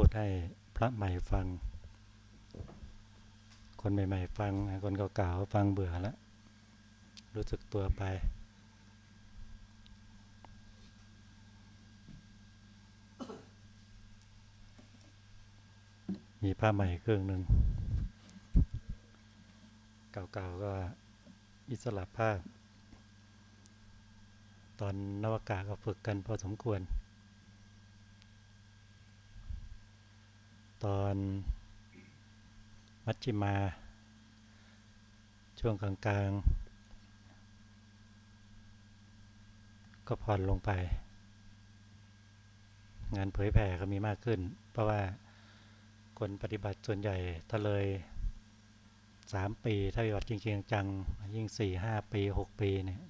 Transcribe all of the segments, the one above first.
พูดให้พระใหม่ฟัง คนใหม่ๆฟัง คนเก่าๆฟังเบื่อแล้ว รู้สึกตัวไป มีผ้าใหม่เครื่องหนึ่ง เก่าๆก็อิสระภาพ ตอนนวากาก็ฝึกกันพอสมควร ตอนมัชชิมา ช่วงกลางๆ ก็ผ่อนลงไป งานเผยแผ่ก็มีมากขึ้น เพราะว่าคนปฏิบัติส่วนใหญ่ถ้าเลยสามปี ถ้าปฏิบัติจริงๆจังยิ่งสี่ห้าปีหกปีเนี่ย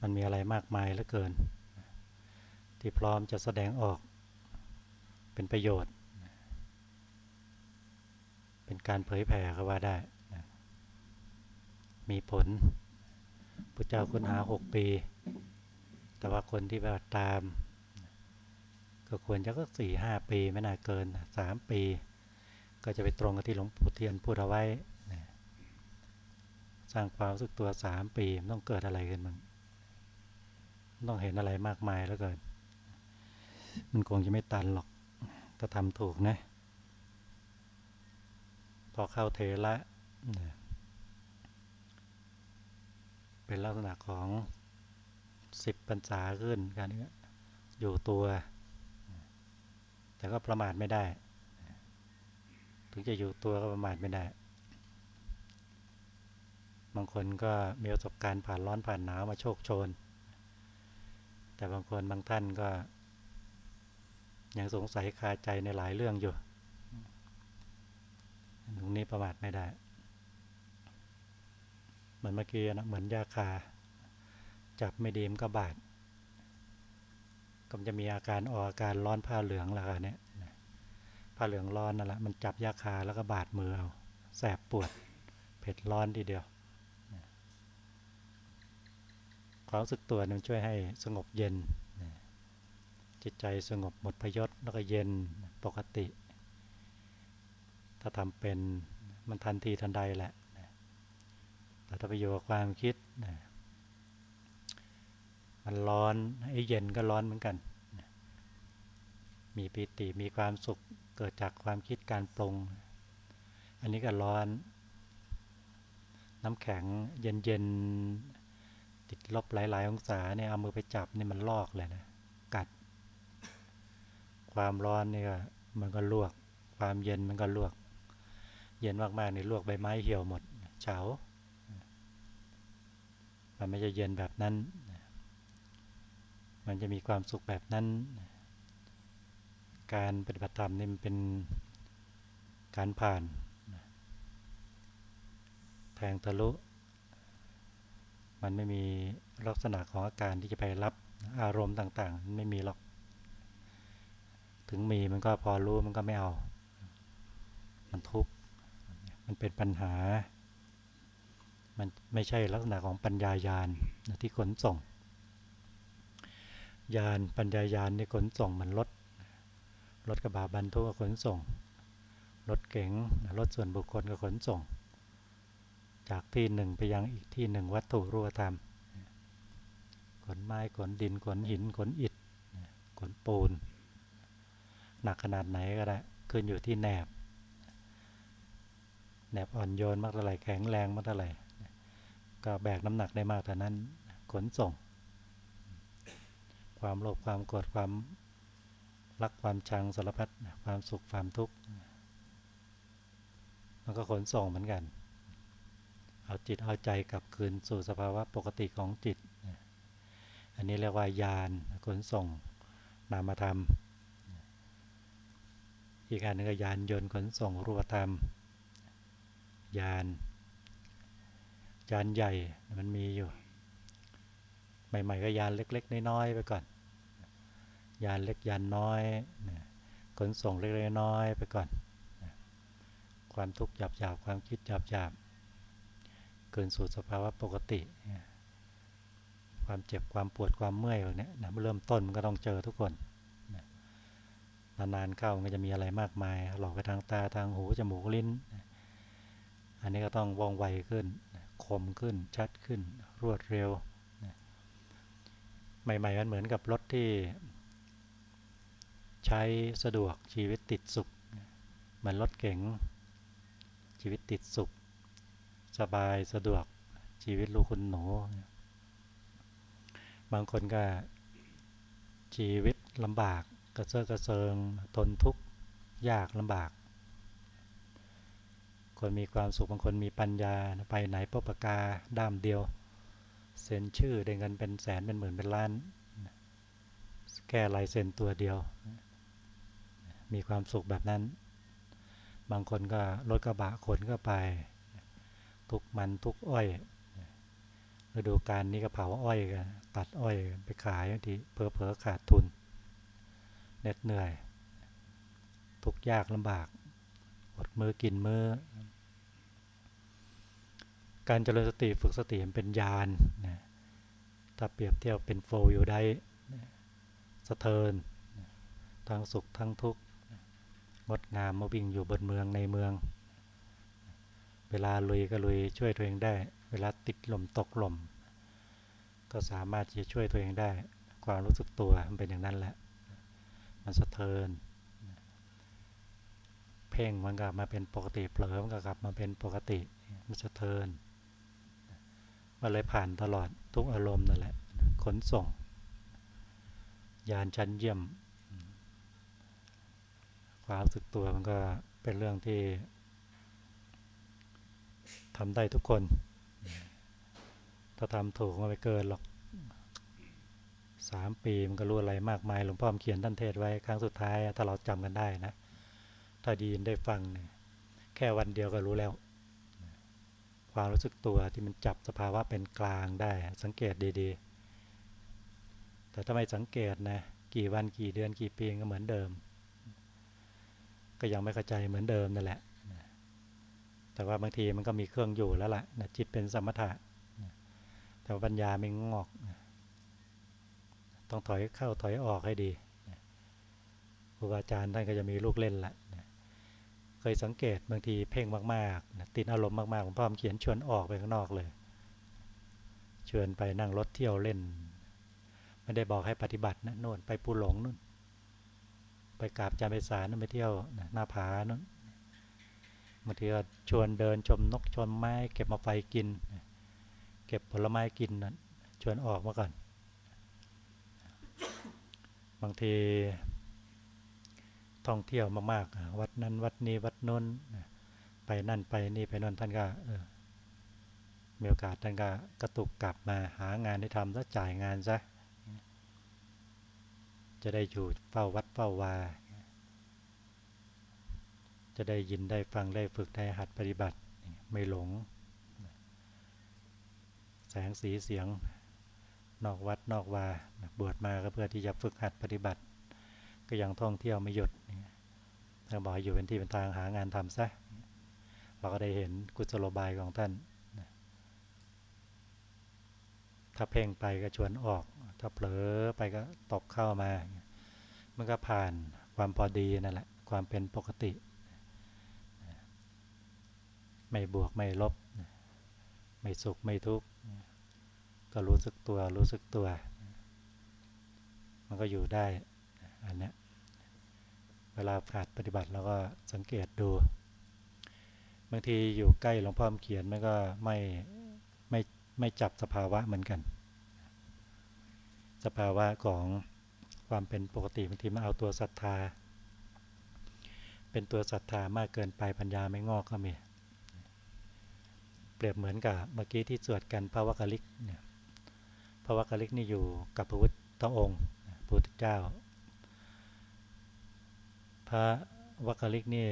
มันมีอะไรมากมายเหลือเกิน ที่พร้อมจะแสดงออกเป็นประโยชน์ เป็นการเผยแผ่ก็ว่าได้มีผลพระเจ้าคุณหาหกปี แต่ว่าคนที่ปฏิบัติตาม ก็ควรจะก็สี่ห้าปีไม่น่าเกินสามปี ก็จะไปตรงกับที่หลวงปู่เทียนพูดเอาไว้สร้างความรู้สึกตัวสามปีมันต้องเกิดอะไรขึ้นมึงต้องเห็นอะไรมากมายแล้วเกิน มันคงจะไม่ตันหรอก ถ้าทำถูกนะ พอเข้าเทละเป็นลักษณะของสิบปัญษาขึ้นการนี้อยู่ตัว แต่ก็ประมาทไม่ได้ ถึงจะอยู่ตัวก็ประมาทไม่ได้ บางคนก็มีประสบการณ์ผ่านร้อนผ่านหนาวมาโชคโชน แต่บางคนบางท่านก็ยังสงสัยคาใจในหลายเรื่องอยู่ ประมาทไม่ได้ เหมือนเมื่อกี้นะเหมือนยาคา จับไม่ดีมก็บาดก็จะมีอาการออกอาการร้อนผ้าเหลืองละกันเนี่ยผ้าเหลืองร้อนนั่นแหละมันจับยาคาแล้วก็บาดมือเอาแสบปวดเผ็ดร้อนทีเดียวความรู้สึกตัวมันช่วยให้สงบเย็น จิตใจสงบหมดพยศแล้วก็เย็นปกติ ถ้าทำเป็น มันทันทีทันใดแหละแต่ถ้าไปอยู่กับความคิดมันร้อนไอ้เย็นก็ร้อนเหมือนกัน มีปิติมีความสุขเกิดจากความคิดการปรุง อันนี้ก็ร้อน น้ำแข็งเย็นเย็นติดลบหลาย ๆ องศาเนี่ยเอามือไปจับนี่มันลอกเลยนะ กัด ความร้อนเนี่ก็มันก็ลวก ความเย็นมันก็ลวก เย็นมากๆในลวกใบไม้เหี่ยวหมดเฉา มันไม่จะเย็นแบบนั้น มันจะมีความสุขแบบนั้น การปฏิบัติธรรมนี่มันเป็นการผ่านแทงทะลุ มันไม่มีลักษณะของอาการที่จะไปรับอารมณ์ต่างๆ ไม่มีหรอก ถึงมีมันก็พอรู้มันก็ไม่เอา มันทุกข์ มันเป็นปัญหา มันไม่ใช่ลักษณะของปัญญายาณที่ขนส่ง ยานปัญญายาณนี่ขนส่งมันรถรถกระบะบรรทุกขนส่ง รถเก๋งรถส่วนบุคคลก็ขนส่ง จากที่หนึ่งไปยังอีกที่หนึ่งวัตถุรูปธรรม ขนไม้ขนดินขนหินขนอิฐขนปูน หนักขนาดไหนก็ได้ขึ้นอยู่ที่แหนบ แหนบอ่อนโยนมากเท่าไหร่แข็งแรงมากเท่าไหร่ก็แบกน้ำหนักได้มากเท่านั้นขนส่ง ความโลภความโกรธความรักความชังสารพัดความสุขความทุกข์มันก็ขนส่งเหมือนกัน เอาจิตเอาใจกลับคืนสู่สภาวะปกติของจิต อันนี้เรียกว่ายานขนส่งนามธรรม อีกอันนึงก็ยานยนต์ขนส่งรูปธรรม ยาน ยานใหญ่มันมีอยู่ ใหม่ๆก็ยานเล็ก ๆ น้อยๆไปก่อน ยานเล็กยานน้อยขนส่งเล็กๆน้อยๆไปก่อน ความทุกข์หยาบๆความคิดหยาบๆเกินสู่สภาวะปกติ ความเจ็บความปวดความเมื่อยแบบนี้นะเริ่มต้นมันก็ต้องเจอทุกคนนานๆเข้ามันก็จะมีอะไรมากมายหลอกไปทางตาทางหูจมูกลิ้น อันนี้ก็ต้องว่องไวขึ้น คมขึ้น ชัดขึ้น รวดเร็ว ใหม่ๆมันเหมือนกับรถที่ใช้สะดวกชีวิตติดสุข เหมือนรถเก๋งชีวิตติดสุข สบายสะดวกชีวิตลูกคุณหนู บางคนก็ชีวิตลำบากกระเซาะกระเซิงทนทุกข์ยากลำบาก คนมีความสุขบางคนมีปัญญาไปไหนพบปากกาด้ามเดียว เซ็นชื่อได้เงินเป็นแสนเป็นหมื่นเป็นล้านแค่ลายเซ็นตัวเดียว มีความสุขแบบนั้น บางคนก็รถกระบะขนก็ไป ทุกมันทุกอ้อยฤดูการนี้ก็เผาอ้อยกันตัดอ้อยไปขายบางทีเพอเพอขาดทุนเหน็ดเหนื่อย ทุกยากลำบาก อดมือกินมือการเจริญสติฝึกสติเป็นญาณนะถ้าเปรียบเทียบเป็นโฟอยู่ได้สะเทินทั้งสุขทั้งทุกข์งดงามมาวิ่งอยู่บนเมืองในเมือง เวลาลุยก็ลุยช่วยตัวเองได้ เวลาติดลมตกลมก็สามารถที่จะช่วยตัวเองได้ ความรู้สึกตัวมันเป็นอย่างนั้นแหละ มันสะเทิน เพ่งมันกลับมาเป็นปกติเผลอมันก็กลับมาเป็นปกติมันสะเทินมันเลยผ่านตลอดทุกอารมณ์นั่นแหละขนส่ง ยานชั้นเยี่ยม ความรู้สึกตัวมันก็เป็นเรื่องที่ทำได้ทุกคน ถ้าทำถูกมันไม่เกินหรอกสามปีมันก็รู้อะไรมากมายหลวงพ่อเขียนท่านเทศไว้ครั้งสุดท้ายถ้าเราจำกันได้นะ ถ้าดีนได้ฟังเนี่ยแค่วันเดียวก็รู้แล้ว ความรู้สึกตัวที่มันจับสภาวะเป็นกลางได้ สังเกตดีๆ แต่ถ้าไม่สังเกตนะกี่วันกี่เดือนกี่ปีก็เหมือนเดิม ก็ยังไม่เข้าใจเหมือนเดิมนั่นแหละ แต่ว่าบางทีมันก็มีเครื่องอยู่แล้วละนะจิตเป็นสมถะแต่ปัญญาไม่งอก ต้องถอยเข้าถอยออกให้ดีครูบาอาจารย์ท่านก็จะมีลูกเล่นละเค ยสังเกตบางทีเพ่งมากๆติดอารมณ์มากๆผมพ่อมเขียนชวนออกไปข้างนอกเลยชวนไปนั่งรถเที่ยวเล่น ไม่ได้บอกให้ปฏิบัตินะโน่นไปปูหลงนู่นไปกราบจารย์ไปสารนู่นไปเที่ยวหน้าผานู่นบางทีก็ชวนเดินชมนกชมไม้ เก็บมาไฟกิน เก็บผลไม้กินนั้นชวนออกมาก่อน บางที ท่องเที่ยวมากๆ วัดนั้นวัดนี้วัดน้นไปนั่นไปนี่ไปนนท่านก็มีโอกาสท่านก็กระตุกกลับมาหางานให้ทำแล้วจ่ายงานซะจะได้อยู่เฝ้าวัดเฝ้าวา จะได้ยินได้ฟังได้ฝึกได้หัดปฏิบัติไม่หลง แสงสีเสียงนอกวัดนอกวาบวชมาก็เพื่อที่จะฝึกหัดปฏิบัติ ก็ยังท่องเที่ยวไม่หยุดถ้าบอกอยู่เป็นที่เป็นทางหางานทำซะเราก็ได้เห็นกุศโลบายของท่าน ถ้าเพ่งไปก็ชวนออก ถ้าเผลอไปก็ตกเข้ามา มันก็ผ่านความพอดีนั่นแหละ ความเป็นปกติ ไม่บวกไม่ลบ ไม่สุขไม่ทุกข์ ก็รู้สึกตัวรู้สึกตัว มันก็อยู่ได้ อันนี้เวลาขาดปฏิบัติเราก็สังเกตดู บางทีอยู่ใกล้หลวงพ่อเขียนมันก็ไม่ไม่ไม่จับสภาวะเหมือนกัน สภาวะของความเป็นปกติบางทีมันเอาตัวศรัทธา เป็นตัวศรัทธามากเกินไปปัญญาไม่งอกก็มี เปรียบเหมือนกับเมื่อกี้ที่สวดกันพระวกลิกเนี่ยพระวกลิกนี่อยู่กับพระพุทธองค์พระพุทธเจ้า พระวักลิกนี่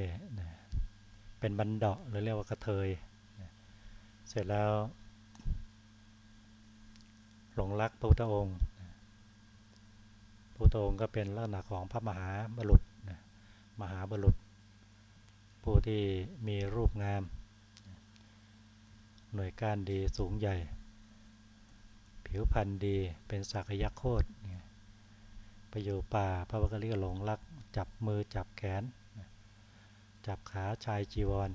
เป็นบันดาหรือเรียกว่ากระเทย เสร็จแล้ว หลงรักพระพุทธองค์พระพุทธองค์ก็เป็นลักษณะของพระมหาบุรุษมหาบุรุษ ผู้ที่มีรูปงาม หน่วยการดีสูงใหญ่ ผิวพรรณดีเป็นสักยะโคตร ไปอยู่ป่า พระวกกะลิก็หลงรัก จับมือจับแขน จับขาชายจีวร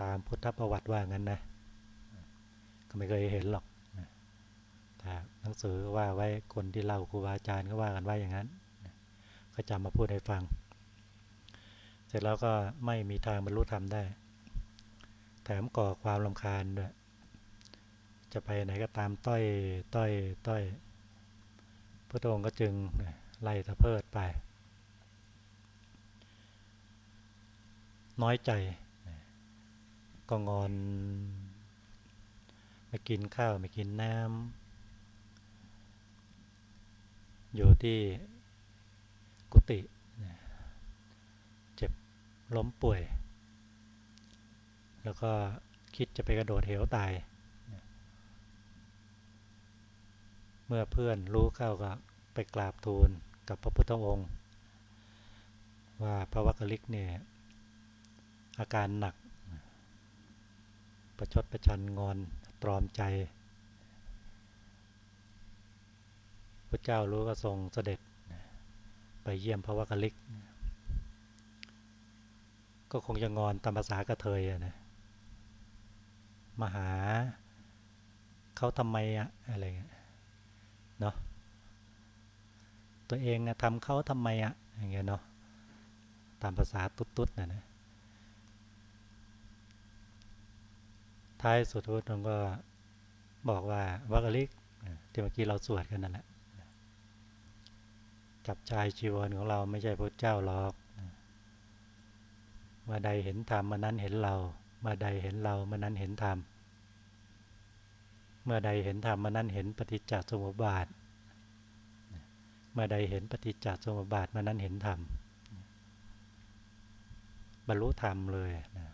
ตามพุทธประวัติว่างั้นนะ ก็ไม่เคยเห็นหรอกแต่หนังสือว่าไว้คนที่เล่าครูบาอาจารย์ก็ว่ากันว่าอย่างนั้น ก็จำมาพูดให้ฟัง เสร็จแล้วก็ไม่มีทางบรรลุธรรมได้ แถมก่อความลำคาญด้วยจะไปไหนก็ตามต้อยต้อยต้อย พระองค์ก็จึงไล่ตะเพิดไป น้อยใจก็งอนไม่กินข้าวไม่กินน้ำอยู่ที่กุฏิเจ็บล้มป่วย แล้วก็คิดจะไปกระโดดเหวตาย เมื่อเพื่อนรู้เข้าก็ไปกราบทูลกับพระพุทธองค์ ว่าพระวักกลิกเนี่ยอาการหนัก ประชดประชันงอนตรอมใจพระเจ้ารู้ก็ทรงเสด็จไปเยี่ยมพระวักกลิก ก็คงจะงอนตามภาษากระเทยนะมาหาเขาทำไมอะอะไรเงี้ย เนาะตัวเองนะทำเขาทำไมอะอย่างเงี้ยเนาะตามภาษาตุ๊ดๆนะนะท้ายสุดพุทธองค์ก็บอกว่าวักลิกที่เมื่อกี้เราสวดกันนั่นแหละจับชายชีวรของเราไม่ใช่พระเจ้าหรอกมาใดเห็นธรรมมื่อนั้นเห็นเรามื่อใดเห็นเรามื่อนั้นเห็นธรรม เมื่อใดเห็นธรรมมานั้นเห็นปฏิจจสมุปบาท เมื่อใดเห็นปฏิจจสมุปบาทมื่อนั้นเห็นธรรม บรรลุธรรมเลย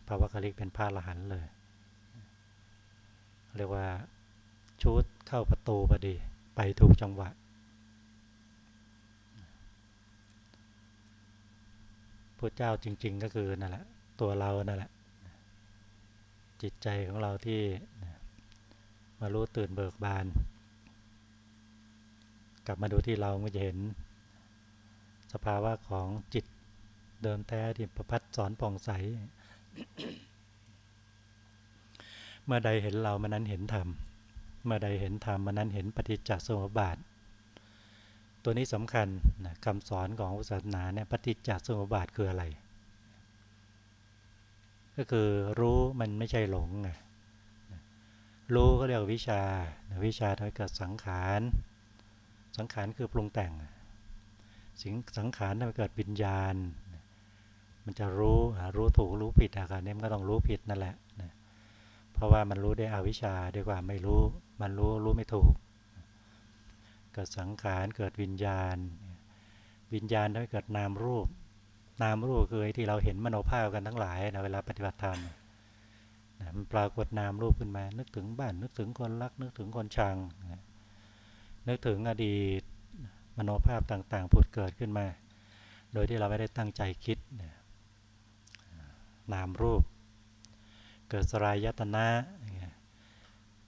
พระวักกลิกเป็นพระอรหันต์เลย เรียกว่าชุดเข้าประตูพอดี ไปถูกจังหวะ พระเจ้าจริง ๆ ก็คือนั่นแหละ ตัวเรานั่นแหละ จิตใจของเราที่ มารู้ตื่นเบิกบาน กลับมาดูที่เราก็จะเห็น สภาวะของจิตเดิมแท้ที่ประพัดสอนป่องใส เมื่อใดเห็นเราเมื่อนั้นเห็นธรรม เมื่อใดเห็นธรรมเมื่อนั้นเห็นปฏิจจสมุปบาท ตัวนี้สำคัญนะคำสอนของศาสนาเนี่ยปฏิจจสมุปบาทคืออะไร ก็คือรู้มันไม่ใช่หลงไง รู้ก็เรียกวิชา วิชาทำให้เกิดสังขาร สังขารคือปรุงแต่ง สิ่งสังขารทำให้เกิดวิญญาณ มันจะรู้รู้ถูกรู้ผิดอาการนี้มันก็ต้องรู้ผิดนั่นแหละ เพราะว่ามันรู้ได้อวิชชาด้วยความไม่รู้ มันรู้รู้ไม่ถูก เกิดสังขารเกิดวิญญาณ วิญญาณทำให้เกิดนามรูป นามรูปคือที่เราเห็นมโนภาพกันทั้งหลายนะเวลาปฏิบัติธรรม นะมันปรากฏนามรูปขึ้นมา นึกถึงบ้าน นึกถึงคนรัก นึกถึงคนชังนะนึกถึงอดีตมโนภาพต่างๆผุดเกิดขึ้นมา โดยที่เราไม่ได้ตั้งใจคิดนะนามรูป เกิดสลายยตนะ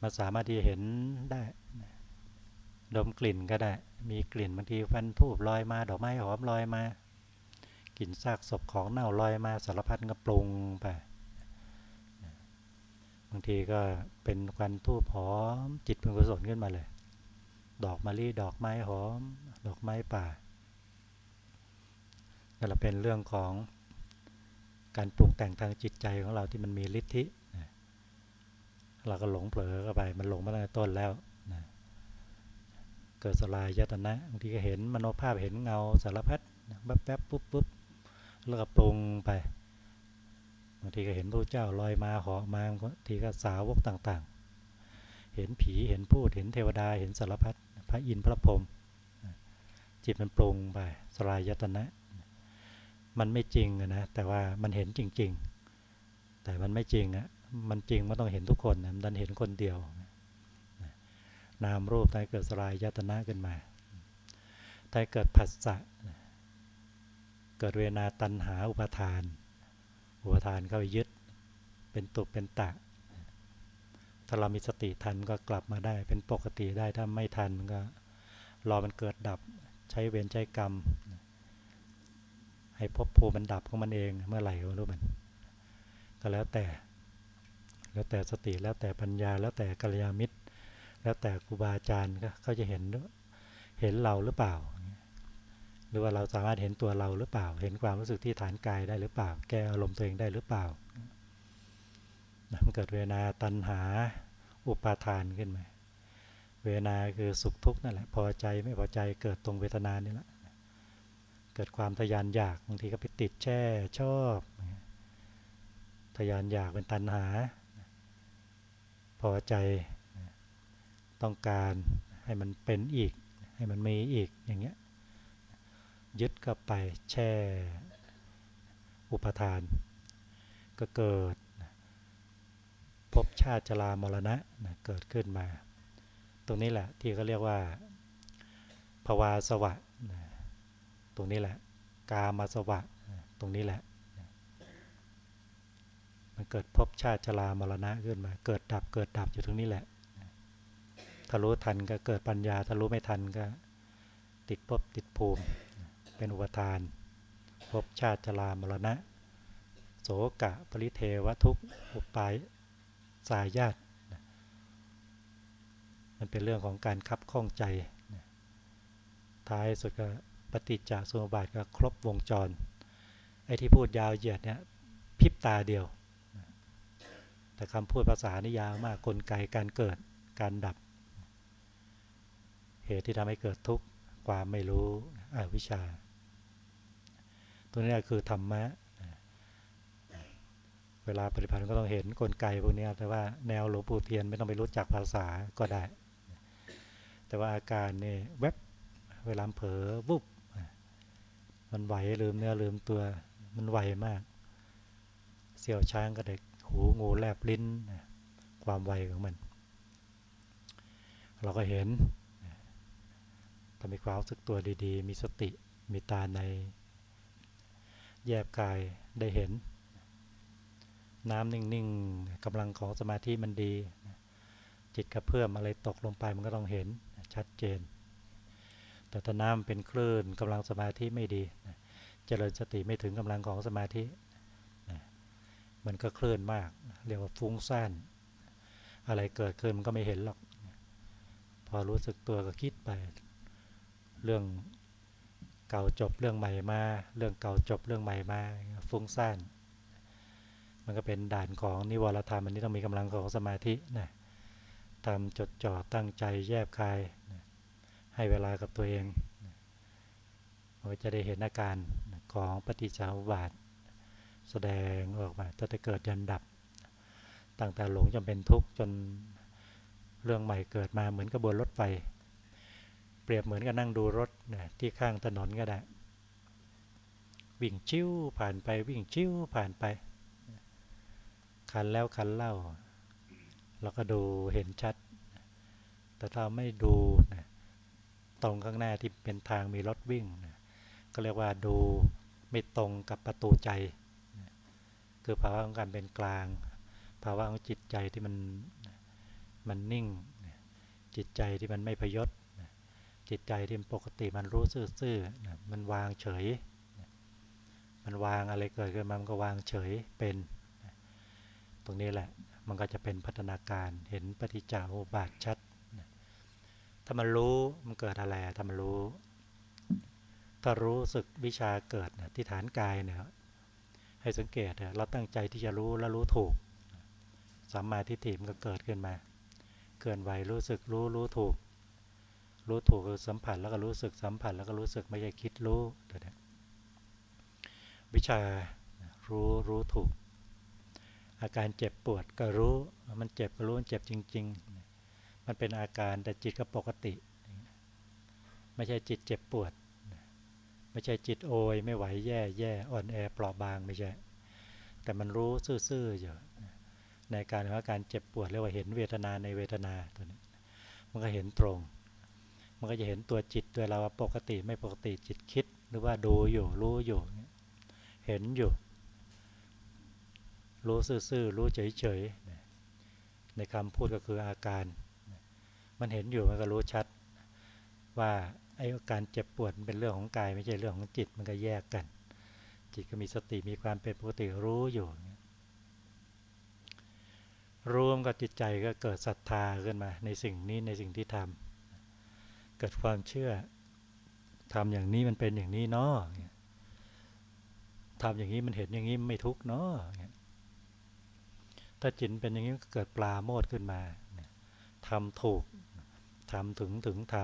มาสามารถที่จะเห็นได้ดมกลิ่นก็ได้ มีกลิ่นบางทีฟันทูบลอยมา ดอกไม้หอมลอยมา กลิ่นซากศพของเน่าลอยมาสารพัดก็ปรุงไป บางทีก็เป็นควันทูบหอม จิตเป็นกุศลขึ้นมาเลย ดอกมะลิดอกไม้หอม ดอกไม้ป่านั่นแหละเป็นเรื่องของการปรุงแต่งทางจิตใจของเราที่มันมีฤทธิเราก็หลงเผลอเข้าไป มันหลงมาตั้งแต่ต้นแล้วนะเกิดสลายยตนะบางทีก็เห็นมโนภาพเห็นเงาสารพัดแป๊บแป๊บปุ๊บปุ๊บแล้วก็ปรุงไปางทีก็เห็นพระเจ้าลอยมาหอมาบางทีก็สาวกต่างๆ เห็นผีเห็นพูดเห็นเทวดาเห็นสารพัดพระอินทร์พระพรหมจิตมันปรุงไปสลายยตนะ มันไม่จริงนะแต่ว่ามันเห็นจริง ๆ แต่มันไม่จริงอะมันจริงมันต้องเห็นทุกคนนะดันเห็นคนเดียวนามรูปถ้เกิดสลายยตนะขึ้นมาถ้เกิดผัสสะเกิดเวนาตันหาอุปทาน อุปทานเข้ายึด เป็นตุบเป็นตะ ถ้าเรามีสติทันก็กลับมาได้ เป็นปกติได้ถ้าไม่ทันก็รอมันเกิดดับใช้เวรใช้กรรม ให้พบภูมิมันดับของมันเองเมื่อไหร่ก็รู้มัน ก็แล้วแต่ แล้วแต่สติแล้วแต่ปัญญา แล้วแต่กัลยาณมิตร แล้วแต่ครูบาอาจารย์เขาจะเห็นเห็นเราหรือเปล่า หรือว่าเราสามารถเห็นตัวเราหรือเปล่า เห็นความรู้สึกที่ฐานกายได้หรือเปล่า แก้อารมณ์ตัวเองได้หรือเปล่ามันเกิดเวนาตันหาอุปาทานขึ้นมา เวนาคือสุขทุกข์นั่นแหละ พอใจไม่พอใจเกิดตรงเวทนานี่แหละ เกิดความทยานอยากบางทีก็ไปติดแช่ชอบทยานอยากเป็นตันหา พอใจต้องการให้มันเป็นอีก ให้มันมีอีกอย่างเงี้ย ยึดก็ไปแช่ อุปทาน ก็เกิดภพชาติจรามรณะนะเกิดขึ้นมา ตรงนี้แหละที่เขาเรียกว่าภาวาสวะนะตรงนี้แหละ กามาสวะนะตรงนี้แหละมันเกิดภพชาติชรามรณะขึ้นมา เกิดดับเกิดดับอยู่ตรงนี้แหละถ้ารู้ทันก็เกิดปัญญาถ้ารู้ไม่ทันก็ติดภพติดภูมิ เป็นอุปทานภพชาติชรามรณะ โสกะปริเทวทุกอุปายสายญาติมันเป็นเรื่องของการคับข้องใจ ท้ายสุดก็ปฏิจจสมุปบาทก็ครบวงจร ไอ้ที่พูดยาวเหยียดเนี่ยพิบตาเดียว แต่คำพูดภาษานี่ยาวมากกลไกการเกิดการดับ เหตุที่ทำให้เกิดทุกข์ความไม่รู้อวิชชา ตัวนี้คือธรรมะ เวลาปฏิบัติก็ต้องเห็นกลไกพวกนี้แต่ว่าแนวหลวงปู่เทียนไม่ต้องไปรู้จักภาษาก็ได้ แต่ว่าอาการนี่เว็บเวลาเผลอวุบมันไหวลืมเนื้อลืมตัวมันไวมาก เสี่ยวช้างก็เด็กหูงูแลบลิ้นความไวของมัน เราก็เห็นถ้ามีความรู้สึกตัวดีๆ มีสติมีตาใน แยบกายได้เห็น น้ำนิ่งๆกำลังของสมาธิมันดี จิตกระเพื่อมอะไรตกลงไปมันก็ต้องเห็นชัดเจน แต่ถ้าน้ำเป็นคลื่นกำลังสมาธิไม่ดี เจริญสติไม่ถึงกำลังของสมาธิ มันก็คลื่นมาก เรียกว่าฟุ้งซ่านอะไรเกิดขึ้นมันก็ไม่เห็นหรอก พอรู้สึกตัวก็คิดไป เรื่อง เก่าจบเรื่องใหม่มา เรื่องเก่าจบเรื่องใหม่มา ฟุ้งซ่าน มันก็เป็นด่านของนิวรธรรมอันนี้ต้องมีกำลังของสมาธินะทำจดจ่อตั้งใจแยบคายนะให้เวลากับตัวเองนะเราจะได้เห็นอาการของปฏิจจาุบาท แสดงออกมาถ้าจะเกิดยันดับ ตั้งแต่หลงจนเป็นทุกข์จนเรื่องใหม่เกิดมาเหมือนกระบวนรถไฟ เปรียบเหมือนกับนั่งดูรถนะที่ข้างถนนก็ได้ วิ่งชิ้วผ่านไปวิ่งชิ้วผ่านไปคันแล้วคันเล่า เราก็ดูเห็นชัด แต่ถ้าไม่ดูนะตรงข้างหน้าที่เป็นทางมีรถวิ่งนะก็เรียกว่าดูไม่ตรงกับประตูใจนะคือภาวะของการเป็นกลาง ภาวะของจิตใจที่มันมันนิ่ง จิตใจที่มันไม่พยศ จิตใจที่มันปกติมันรู้ซื่อๆมันวางเฉย มันวางอะไรเกิดขึ้นมามันก็วางเฉยเป็น ตรงนี้แหละ มันก็จะเป็นพัฒนาการเห็นปฏิจจาุบาทชัด ถ้ามันรู้มันเกิดอะไรถ้ามันรู้ ถ้ารู้สึกวิชาเกิดที่ฐานกายเนี่ยให้สังเกตเราตั้งใจที่จะรู้แล้วรู้ถูกสัมมาทิฏฐิมันก็เกิดขึ้นมา เกินไหวรู้สึกรู้รู้ถูก รู้ถูกคือสัมผัสแล้วก็รู้สึกสัมผัสแล้วก็รู้สึกไม่ใช่คิดรู้ตัวนี้วิชารู้รู้ถูก อาการเจ็บปวดก็รู้มันเจ็บก็รู้มันเจ็บจริง ๆ มันเป็นอาการแต่จิตก็ปกติ ไม่ใช่จิตเจ็บปวด ไม่ใช่จิตโอยไม่ไหวแย่แย่อ่อนแอเปราะบางไม่ใช่แต่มันรู้ซื่อๆอยู่ในการว่าการเจ็บปวดเรียกว่าเห็นเวทนาในเวทนาตัวนี้มันก็เห็นตรง มันก็จะเห็นตัวจิตตัวเราว่าปกติไม่ปกติจิตคิด หรือว่าดูอยู่รู้อยู่ เห็นอยู่ รู้ซื่อๆรู้เฉยๆในคำพูดก็คืออาการ มันเห็นอยู่มันก็รู้ชัด ว่าไอ้การเจ็บปวดเป็นเรื่องของกายไม่ใช่เรื่องของจิตมันก็แยกกัน จิตก็มีสติมีความเป็นปกติรู้อยู่รวมกับจิตใจก็เกิดศรัทธาขึ้นมาในสิ่งนี้ในสิ่งที่ทำ เกิดความเชื่อทำอย่างนี้มันเป็นอย่างนี้เนาะทำอย่างนี้มันเห็นอย่างนี้ไม่ทุกเนาะถ้าจิตเป็นอย่างนี้ก็เกิดปลาโมดขึ้นมาทำถูกทำถึงถึงท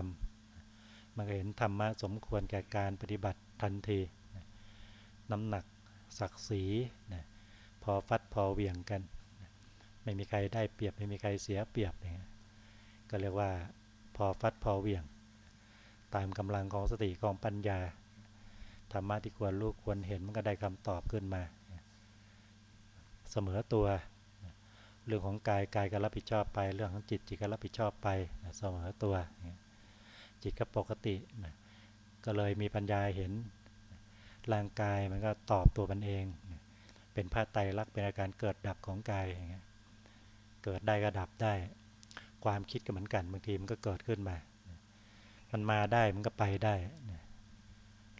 ำมันเห็นธรรมะสมควรแก่การปฏิบัติทันทีน้ำหนักศักดิ์ศรีพอฟัดพอเวียงกัน ไม่มีใครได้เปรียบไม่มีใครเสียเปรียบเนี่ยก็เรียกว่าพอฟัดพอเวียง ตามกำลังของสติของปัญญาธรรมะที่ควรรู้ควรเห็นมันก็ได้คำตอบขึ้นมา เสมอตัวเรื่องของกายกายก็รับผิดชอบไป เรื่องของจิตจิตก็รับผิดชอบไปเสมอตัว จิตก็ปกติก็เลยมีปัญญาเห็นร่างกายมันก็ตอบตัวมันเอง เป็นผ้าไตรลักษณ์เป็นอาการเกิดดับของกายอย่างเงี้ยเกิดได้ก็ดับได้ ความคิดก็เหมือนกันบางทีมันก็เกิดขึ้นมา มันมาได้มันก็ไปได้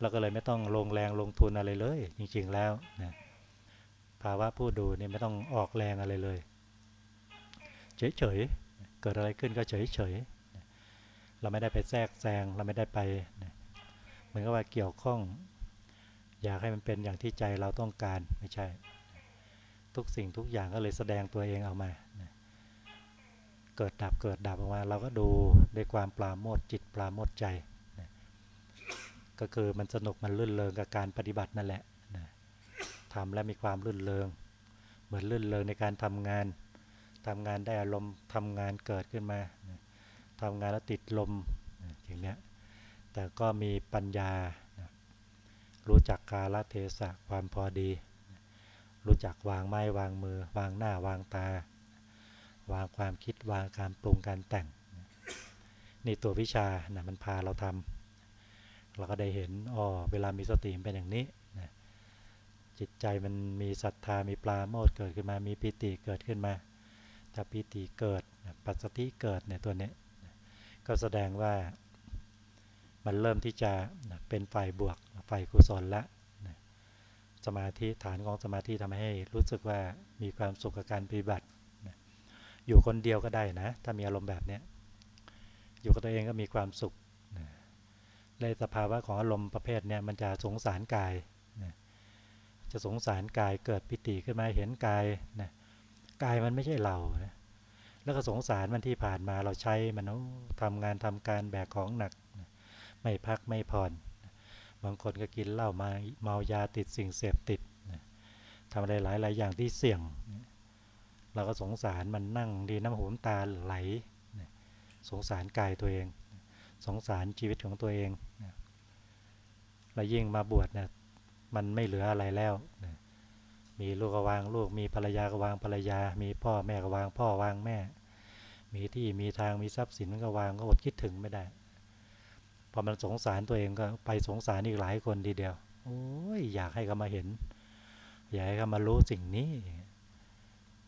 เราก็เลยไม่ต้องลงแรงลงทุนอะไรเลย จริง ๆแล้วนะภาวะผู้ดูเนี่ยไม่ต้องออกแรงอะไรเลย เฉยๆเกิดอะไรขึ้นก็เฉยๆเราไม่ได้ไปแทรกแซงเราไม่ได้ไปเหมือนกับว่าเกี่ยวข้อง อยากให้มันเป็นอย่างที่ใจเราต้องการไม่ใช่ ทุกสิ่งทุกอย่างก็เลยแสดงตัวเองออกมาเกิดดับเกิดดับออกมา เราก็ดูด้วยความปราโมทจิต ปราโมทใจนะก็คือมันสนุกมันลื่นเลงกับการปฏิบัตินั่นแหละนะทำแล้วมีความลื่นเลงเหมือนลื่นเลงในการทำงานทำงานได้อารมณ์ทำงานเกิดขึ้นมานะทำงานแล้วติดลมนะอย่างนี้แต่ก็มีปัญญานะรู้จักกาลเทศะความพอดีรู้จักวางไม้วางมือ วางหน้าวางตา วางความคิดวางการปรุงการแต่ง นี่ตัววิชานะมันพาเราทำเราก็ได้เห็นอ๋อเวลามีสติเป็นอย่างนี้นะจิตใจมันมีศรัทธามีปลาโมดเกิดขึ้นมา มีปิติเกิดขึ้นมาถ้าปิติเกิดปัสสติเกิดเนี่ยตัวนี้ก็แสดงว่ามันเริ่มที่จะเป็นฝ่ายบวกฝ่ายกุศลละสมาธิฐานของสมาธิทำให้รู้สึกว่ามีความสุขกับการปฏิบัติอยู่คนเดียวก็ได้นะ ถ้ามีอารมณ์แบบเนี้ย อยู่กับตัวเองก็มีความสุขในสภาวะของอารมณ์ประเภทเนี้มันจะสงสารกายจะสงสารกายเกิดปิติขึ้นมาเห็นกายนะกายมันไม่ใช่เรานะแล้วก็สงสารมันที่ผ่านมาเราใช้มันทำงานทำการแบกของหนัก ไม่พักไม่ผ่อน บางคนก็กินเหล้ามาเมายาติดสิ่งเสพติดทำอะไรหลายหลายอย่างที่เสี่ยง เราก็สงสารมันนั่งดีน้ำหูตาไหล สงสารกายตัวเอง สงสารชีวิตของตัวเองแล้วยิ่งมาบวชเนี่ยมันไม่เหลืออะไรแล้วมีลูกก็วางลูก มีภรรยาก็วางภรรยา มีพ่อแม่ก็วางพ่อวางแม่ มีที่มีทางมีทรัพย์สินก็วางก็อดคิดถึงไม่ได้ พอมันสงสารตัวเองก็ไปสงสารอีกหลายคนทีเดียว โอ้ยอยากให้เขามาเห็น อยากให้เขามารู้สิ่งนี้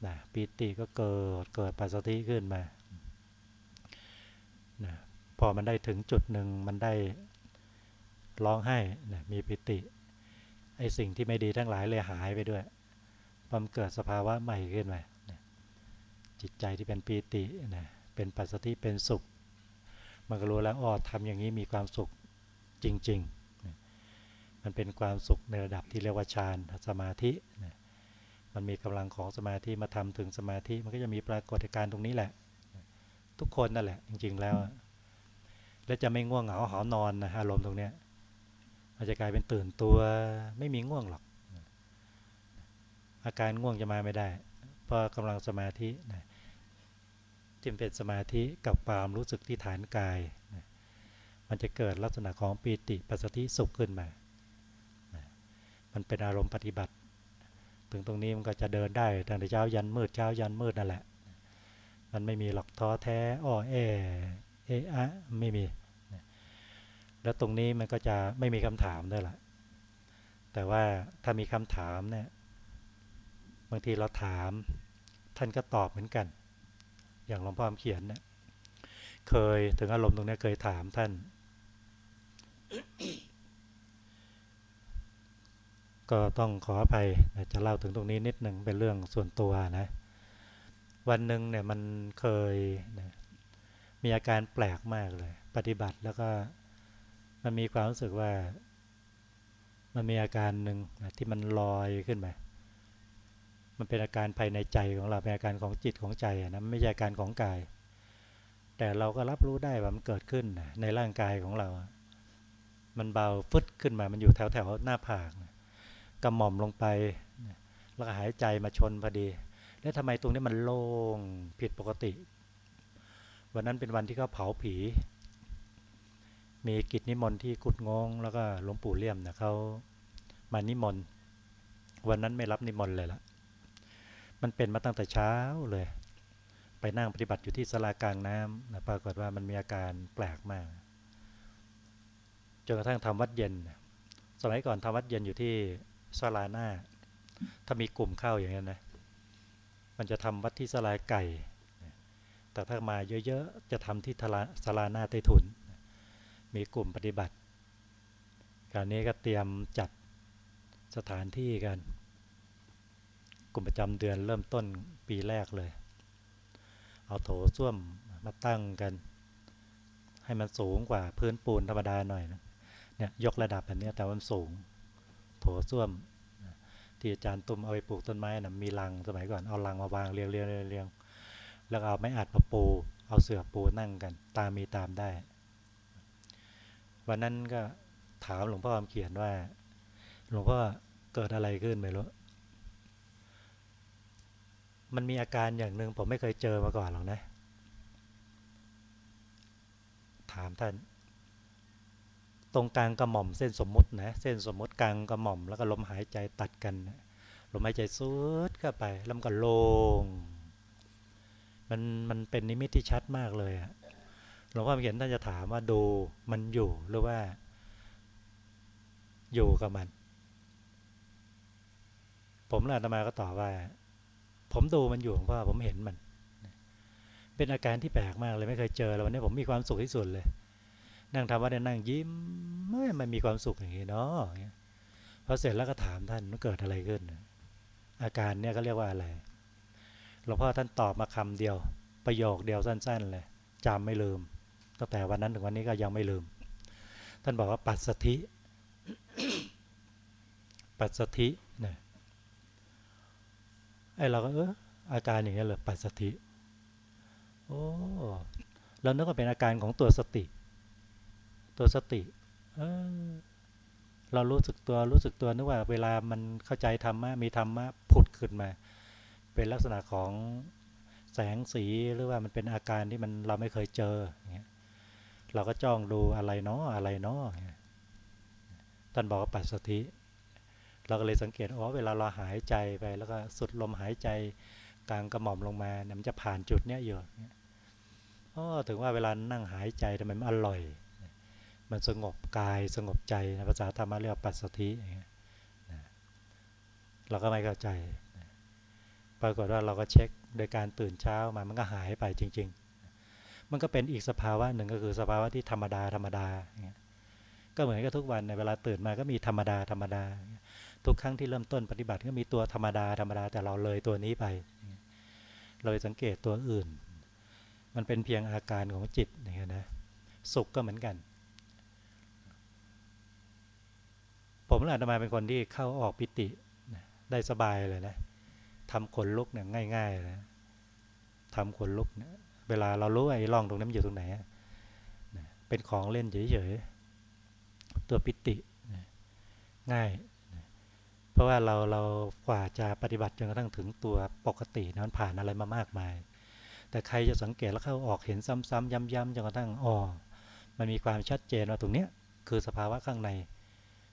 นะปิติก็เกิดเกิดปัสสติขึ้นมา พอมันได้ถึงจุดหนึ่งมันได้ร้องไห้นะมีปิติ ไอสิ่งที่ไม่ดีทั้งหลายเลยหายไปด้วยพอมเกิดสภาวะใหม่ขึ้นมานะจิตใจที่เป็นปีตินะเป็นปัสสติเป็นสุข มันก็รู้แล้วอ๋อทำอย่างนี้มีความสุขจริงๆนะมันเป็นความสุขในระดับที่เรียกว่าฌานสมาธินะมันมีกำลังของสมาธิมาทำถึงสมาธิมันก็จะมีปรากฏการณ์ตรงนี้แหละ ทุกคนนั่นแหละจริง ๆ แล้ว แล้วจะไม่ง่วงเหงาหอนอนนะอารมณ์ตรงเนี้ยมันจะกลายเป็นตื่นตัวไม่มีง่วงหรอก อาการง่วงจะมาไม่ได้ เพราะกำลังสมาธินะจิมเป็นสมาธิกับความรู้สึกที่ฐานกายนะมันจะเกิดลักษณะของปีติปัสสติสุขขึ้นมานะมันเป็นอารมณ์ปฏิบัติ ถึงตรงนี้มันก็จะเดินได้ตั้งแต่เช้ายันมืดเช้ายันมืดนั่นแหละ มันไม่มีหลอกท้อแท้อ้อแอ เอะอะไม่มี แล้วตรงนี้มันก็จะไม่มีคำถามด้วยล่ะแต่ว่าถ้ามีคำถามเนี่ยบางทีเราถาม ท่านก็ตอบเหมือนกัน อย่างหลวงพ่อเขียนเนี่ยเคยถึงอารมณ์ตรงนี้เคยถามท่าน ก็ต้องขออภัยจะเล่าถึงตรงนี้นิดหนึ่งเป็นเรื่องส่วนตัวนะ วันหนึ่งเนี่ยมันเคย มีอาการแปลกมากเลย ปฏิบัติแล้วก็มันมีความรู้สึกว่า มันมีอาการหนึ่งที่มันลอยขึ้นมา มันเป็นอาการภายในใจของเราเป็นอาการของจิตของใจนะไม่ใช่อาการของกาย แต่เราก็รับรู้ได้ว่ามันเกิดขึ้นในร่างกายของเรา มันเบาฟึดขึ้นมา มันอยู่แถวแถวหน้าผากกระหม่อมลงไป แล้วหายใจมาชนพอดี แล้วทำไมตรงนี้มันโล่งผิดปกติ วันนั้นเป็นวันที่เขาเผาผี มีกิจนิมนต์ที่กุดงง แล้วก็หลวงปู่เลี่ยมเนะเขามานิมนต์ วันนั้นไม่รับนิมนต์เลยละมันเป็นมาตั้งแต่เช้าเลย ไปนั่งปฏิบัติอยู่ที่สลากลางน้ำนะปรากฏว่ามันมีอาการแปลกมากจนกระทั่งทำวัดเย็น สมัยก่อนทำวัดเย็นอยู่ที่สลาหน้า ถ้ามีกลุ่มเข้าอย่างนี้นะ มันจะทำวัดที่สลาไก่ แต่ถ้ามาเยอะๆ จะทำที่สลาหน้าใต้ถุน มีกลุ่มปฏิบัติ การนี้ก็เตรียมจัดสถานที่กัน กลุ่มประจำเดือนเริ่มต้นปีแรกเลย เอาโถส้วมมาตั้งกัน ให้มันสูงกว่าพื้นปูนธรรมดาหน่อยนะเนี่ยยกระดับแบบนี้แต่มันสูง โถส้วมที่อาจารย์ตุ้มเอาไปปลูกต้นไม้นะมีรังสมัยก่อนเอารังมาวางเรียงเรียงเรียง แล้วเอาไม้อัดมาปู เอาเสือปูนั่งกัน ตามมีตามได้ วันนั้นก็ถามหลวงพ่อคำเขียนว่า หลวงพ่อเกิดอะไรขึ้นไม่รู้มันมีอาการอย่างหนึ่งผมไม่เคยเจอมาก่อนหรอกนะ ถามท่าน ตรงกลางกระหม่อมเส้นสมมุตินะเส้นสมมุติกลางกระหม่อมแล้วก็ลมหายใจตัดกันลมหายใจซูดเข้าไปแล้วมันก็โล่ง มันมันเป็นนิมิตที่ชัดมากเลยอะหลวงพ่อเห็นท่านจะถามว่าดูมันอยู่หรือว่า อยู่กับมัน ผมและอาตมาก็ตอบว่า ผมดูมันอยู่เพราะผมเห็นมัน เป็นอาการที่แปลกมากเลยไม่เคยเจอแล้ววันนี้ผมมีความสุขที่สุดเลย นั่งทำว่าเนี่ยนั่งยิ้มไม่มันมีความสุขอย่างนี้เนาะพอเสร็จแล้วก็ถามท่านมันเกิดอะไรขึ้น อาการเนี่ยก็เรียกว่าอะไร หลวงพ่อท่านตอบมาคำเดียว ประโยคเดียวสั้น ๆ เลยจำไม่ลืม ตั้งแต่วันนั้นถึงวันนี้ก็ยังไม่ลืม ท่านบอกว่าปัสสธิ ปัสสธิเนี่ยไอ้เราก็เอออาการอย่างเงี้เลยปัสสติโอ้เรานึกว่าเป็นอาการของตัวสติ ตัวสติเออเรารู้สึกตัวรู้สึกตัวนึกว่าเวลามันเข้าใจธรรมะมีธรรมะผุดขึ้นมา เป็นลักษณะของแสงสีหรือว่ามันเป็นอาการที่มันเราไม่เคยเจออย่างเงี้ยเราก็จ้องดูอะไรเนาะอะไรเนาะท่านบอกว่าปัสสติเราก็เลยสังเกตอ๋อเวลาเราหายใจไปแล้วก็สุดลมหายใจกลางกระหม่อมลงมาเนี่ยมันจะผ่านจุดเนี้ยอยู่อ๋อถึงว่าเวลานั่งหายใจทำไมมันอร่อย มันสงบกายสงบใจภาษาธรรมะเรียกว่าปัสสธิเราก็ไม่เข้าใจ ปรากฏว่าเราก็เช็คโดยการตื่นเช้ามามันก็หายไปจริง ๆ มันก็เป็นอีกสภาวะหนึ่งก็คือสภาวะที่ธรรมดาธรรมดาก็เหมือนกับทุกวันในเวลาตื่นมาก็มีธรรมดาธรรมดา ทุกครั้งที่เริ่มต้นปฏิบัติก็มีตัวธรรมดาธรรมดาแต่เราเลยตัวนี้ไป เราสังเกตตัวอื่น มันเป็นเพียงอาการของจิตอย่างเงี้ยนะสุขก็เหมือนกัน ผมอาตมาเป็นคนที่เข้าออกปิติได้สบายเลยนะ ทำขนลุกเนี่ยง่ายๆเลยทำขนลุกเนี่ยเวลาเรารู้ไอ้ร่องตรงนั้นอยู่ตรงไหนเป็นของเล่นเฉยๆตัวปิติง่าย เพราะว่าเราเรากว่าจะปฏิบัติจนกระทั่งถึงตัวปกตินั้นผ่านอะไรมามากมาย แต่ใครจะสังเกตแล้วเข้าออกเห็นซ้ำๆย้ำๆจนกระทั่งอ๋อมันมีความชัดเจนว่าตรงเนี้ยคือสภาวะข้างใน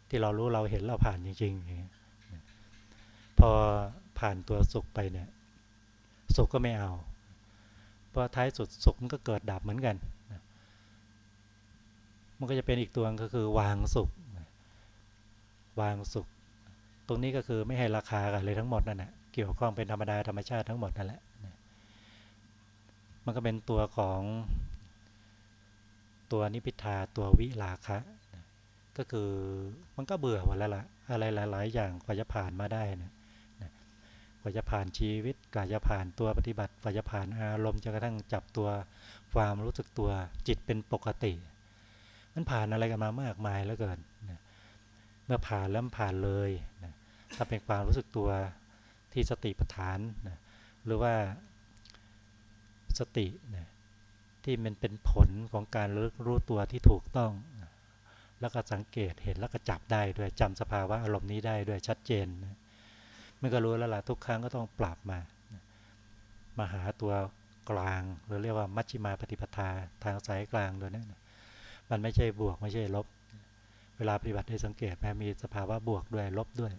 ที่เรารู้เราเห็นเราผ่านจริงๆพอ ผ่านตัวสุขไปเนี่ย สุขก็ไม่เอา เพราะท้ายสุดสุขมันก็เกิดดับเหมือนกัน มันก็จะเป็นอีกตัวก็คือวางสุข วางสุข ตรงนี้ก็คือไม่ให้ราคากันเลยทั้งหมดนั่นแหละเกี่ยวข้องเป็นธรรมดาธรรมชาติทั้งหมดนั่นแหละ มันก็เป็นตัวของตัวนิพิทาตัววิลาคะก็คือมันก็เบื่อหมดแล้วล่ะ อะไรหลาย ๆ อย่างกว่าจะผ่านมาได้นะ กว่าจะผ่านชีวิตกว่าจะผ่านตัวปฏิบัติกว่าจะผ่านอารมณ์จนกระทั่งจับตัวความรู้สึกตัวจิตเป็นปกติ มันผ่านอะไรกันมามากมายแล้วเกินนะเมื่อผ่านแล้วผ่านเลยนะถ้าเป็นความรู้สึกตัวที่สติปัฏฐานนะหรือว่าสตินะที่มันเป็นผลของการรู้ตัวที่ถูกต้องแล้วก็สังเกตเห็นแล้วก็จับได้ด้วยจำสภาวะอารมณ์นี้ได้ด้วยชัดเจนนะ มันก็รู้แล้วล่ะทุกครั้งก็ต้องปรับมา มาหาตัวกลางหรือเรียกว่ามัชฌิมาปฏิปทาทางสายกลางโดยนี้มันไม่ใช่บวกไม่ใช่ลบ เวลาปฏิบัติให้สังเกตแม้มีสภาวะบวกด้วยลบด้วย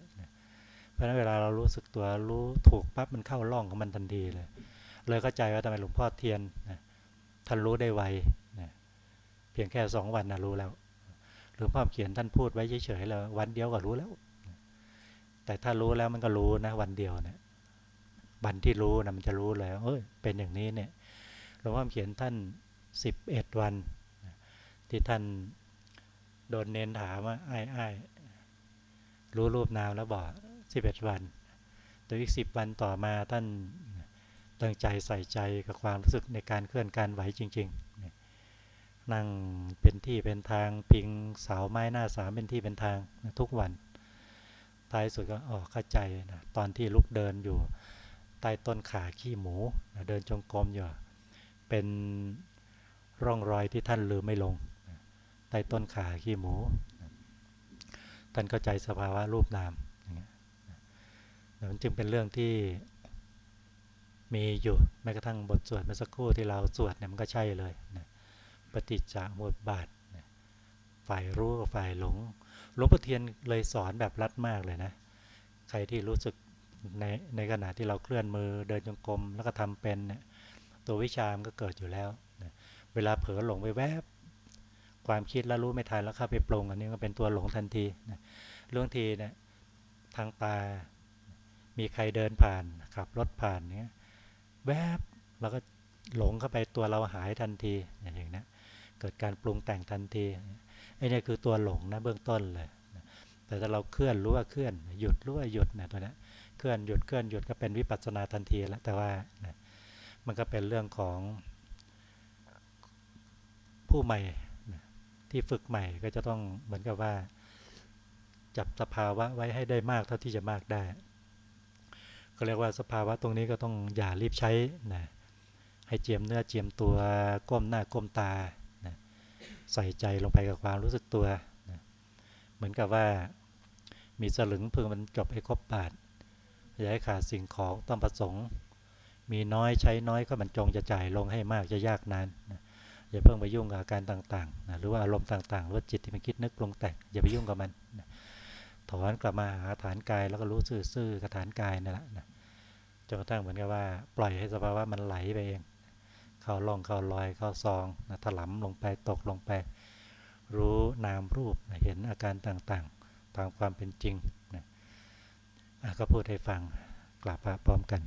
เพราะฉะนั้นเวลาเรารู้สึกตัวรู้ถูกปั๊บมันเข้าร่องของมันทันทีเลย เลยเข้าใจว่าทำไมหลวงพ่อเทียนท่านรู้ได้ไวเพียงแค่สองวันนะรู้แล้วหลวงพ่อเขียนท่านพูดไว้เฉยๆแล้ววันเดียวก็รู้แล้ว แต่ถ้ารู้แล้วมันก็รู้นะ วันเดียวเนี่ยวันที่รู้นะมันจะรู้เลยเอ้ยเป็นอย่างนี้เนี่ยหลวงพ่อเขียนท่านสิบเอ็ดวัน ที่ท่านโดนเน้นถามว่าไอ้ไอ้รู้รูปนามแล้วบอกสิบเอ็ดวันแต่อีกสิบวันต่อมาท่านตั้งใจใส่ใจกับความรู้สึกในการเคลื่อนการไหวจริง ๆ นั่งเป็นที่เป็นทางพิงเสาไม้หน้าสามเป็นที่เป็นทางทุกวัน ท้ายสุดก็ออกเข้าใจนะตอนที่ลุกเดินอยู่ ใต้ต้นขาขี้หมูเดินจงกรมอยู่เป็นร่องรอยที่ท่านลืมไม่ลงใต้ต้นขาขี้หมูท่านเข้าใจสภาวะรูปนามมันจึงเป็นเรื่องที่มีอยู่แม้กระทั่งบทสวดเมื่อสักครู่ที่เราสวดเนี่ยมันก็ใช่เลยนะปฏิจจสมุปบาทนะฝ่ายรู้กับฝ่ายหลง หลวงพ่อเทียนเลยสอนแบบรัดมากเลยนะ ใครที่รู้สึกในในขณะที่เราเคลื่อนมือเดินจงกรมแล้วก็ทำเป็นเนี่ยตัววิชามันก็เกิดอยู่แล้วนะเวลาเผลอหลงไปแวบ ความคิดแล้วรู้ไม่ทันแล้วเข้าไปปรงอันนี้ก็เป็นตัวหลงทันทีนะเรื่องทีเนี่ยทางตา มีใครเดินผ่านขับรถผ่านเนี้ยแวบเราก็หลงเข้าไปตัวเราหายทันทีอย่างนี้นะเกิดการปรุงแต่งทันที ไอ้นี่คือตัวหลงนะเบื้องต้นเลยแต่ถ้าเราเคลื่อนรู้ว่าเคลื่อน หยุดรู้ว่าหยุดเนี่ยตัวนี้เคลื่อนหยุดเคลื่อนหยุดก็เป็นวิปัสสนาทันทีแล้วแต่ว่ามันก็เป็นเรื่องของผู้ใหม่ที่ฝึกใหม่ก็จะต้องเหมือนกับว่า จับสภาวะไว้ให้ได้มากเท่าที่จะมากได้ ก็เรียกว่าสภาวะตรงนี้ก็ต้องอย่ารีบใช้นะให้เจียมเนื้อเจียมตัวก้มหน้าก้มตา ใส่ใจลงไปกับความรู้สึกตัวนะเหมือนกับว่ามีสลึงเพิ่งมันจบให้ครบบาทอย่าให้ขาดสิ่งของต้องประสงค์ มีน้อยใช้น้อยก็มันจงจะจ่ายลงให้มากจะยากนานนะอย่าเพิ่งไปยุ่งกับอาการต่างๆนะหรือว่าอารมณ์ต่างๆหรือจิตที่มันคิดนึกปรุงแต่งอย่าไปยุ่งกับมันนะถอนกลับมาหาฐานกายแล้วก็รู้ซื่อๆกับฐานกายนั่นแหละนะจนกระทั่งเหมือนกับว่า ปล่อยให้สภาวะมันไหลไปเอง เข้าล่องเข้าลอยเข้าซองนะถลำลงไปตกลงไป รู้นามรูปนะเห็นอาการต่างๆ ตามความเป็นจริงนะก็พูดให้ฟังกลับมาพร้อมกัน